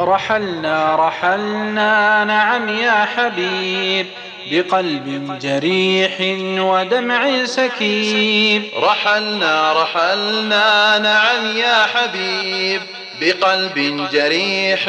رحلنا رحلنا نعم يا حبيب بقلب جريح ودمع سكيب. رحلنا رحلنا نعم يا حبيب بقلب جريح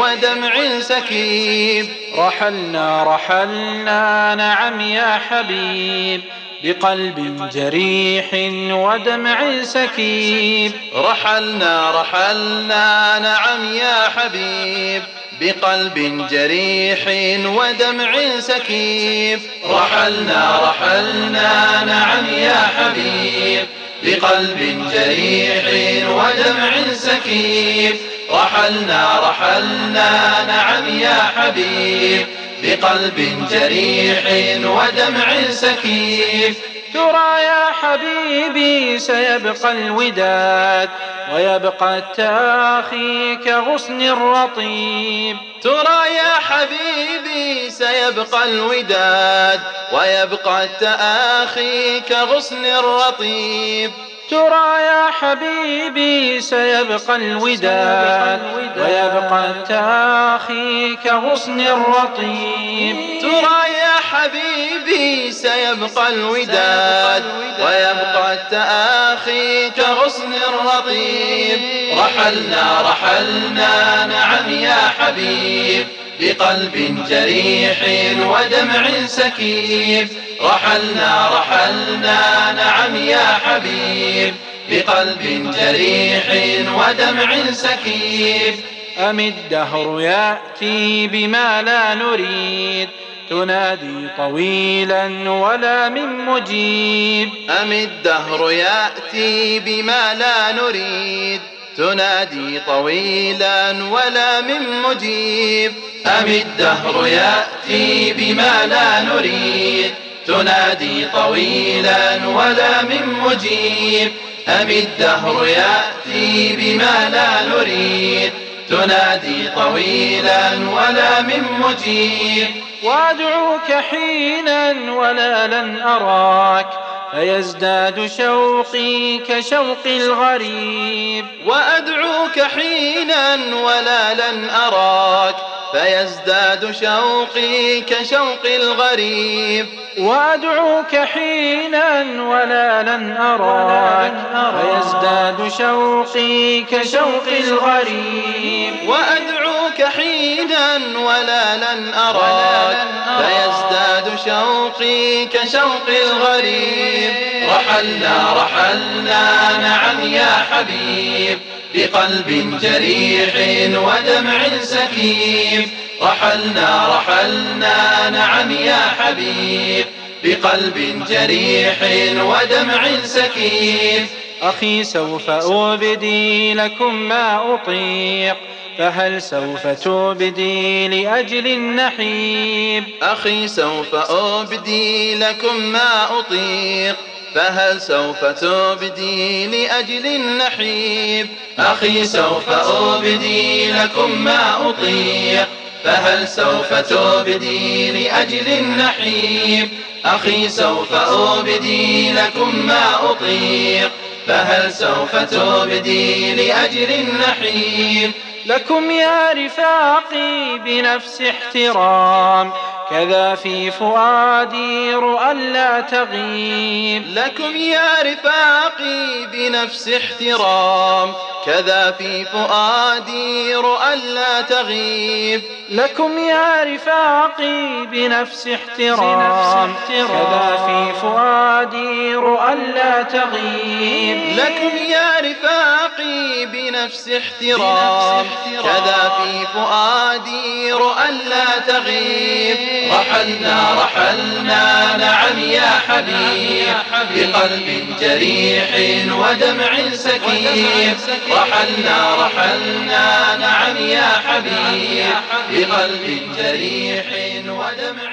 ودمع سكيب. رحلنا رحلنا نعم يا حبيب بقلب جريح ودمع سكيب. رحلنا رحلنا نعم يا حبيب. بقلب جريح ودمع سكيب. رحلنا رحلنا نعم يا حبيب. بقلب جريح ودمع سكيب. رحلنا رحلنا نعم يا حبيب. بقلب جريح ودمع سكيب. ترى يا حبيبي سيبقى الوداد ويبقى التاخي كغصن الرطيب. ترى يا حبيبي سيبقى الوداد ويبقى التآخي كغصن الرطيب. ترى يا حبيبي سيبقى الوداد ويبقى التاخي كغصن الرطيب ترى يا حبيبي سيبقى الوداد ويبقى التآخي كغصن الرطيب رحلنا رحلنا نعم يا حبيب. بقلب جريح ودمع سكيب. رحلنا رحلنا نعم يا حبيب. بقلب جريح ودمع سكيب. أم الدهر يأتي بما لا نريد. تنادي طويلا ولا من مجيب. أم الدهر يأتي بما لا نريد؟ تنادي طويلا ولا من مجيب. أم الدهر يأتي بما لا نريد؟ تنادي طويلا ولا من مجيب. أم الدهر يأتي بما لا نريد؟ تنادي طويلا ولا من مجيب وادعوك حينا ولا لن أراك فيزداد شوقي كشوق الغريب. وأدعوك حينا ولا لن أراك فيزداد شوقي كشوق الغريب. وأدعوك حينا ولا لن أراك فيزداد شوقي كشوق الغريب. وأدعوك حينا ولا لن أراك فيزداد شوقي كشوق الغريب. رحلنا رحلنا نعم يا حبيب. بقلب جريح ودمع سكيب. رحلنا رحلنا نعم يا حبيب. بقلب جريح ودمع سكيب. أخي سوف أبدي لكم ما أطيق فهل سوف تبدي لأجل النحيب؟ أخي سوف أبدي لكم ما أطيق فهل سوف تبدي لأجل النحيب أخي سوف أبدي لكم ما أطيق فهل سوف تبدي لأجل النحيب أخي سوف أبدي لكم ما أطيق فهل سوف تبدي لأجل النحيب لكم يا رفاقي بنفس احترام. كذا في فؤادي رؤى لا تغيب. لكم يا رفاقي بنفس احترام. كذا في فؤادي رؤى لا تغيب. لكم يا رفاقي بنفس احترام. كذا في فؤادي رؤى لا تغيب. لكم يا رفاقي بنفس احترام. كذا في فؤادي رؤى لا تغيب. رحلنا رحلنا نعم يا حبيب. بقلب جريح ودمع سكيب رحلنا رحلنا نعم يا حبيب. بقلب جريح ودمع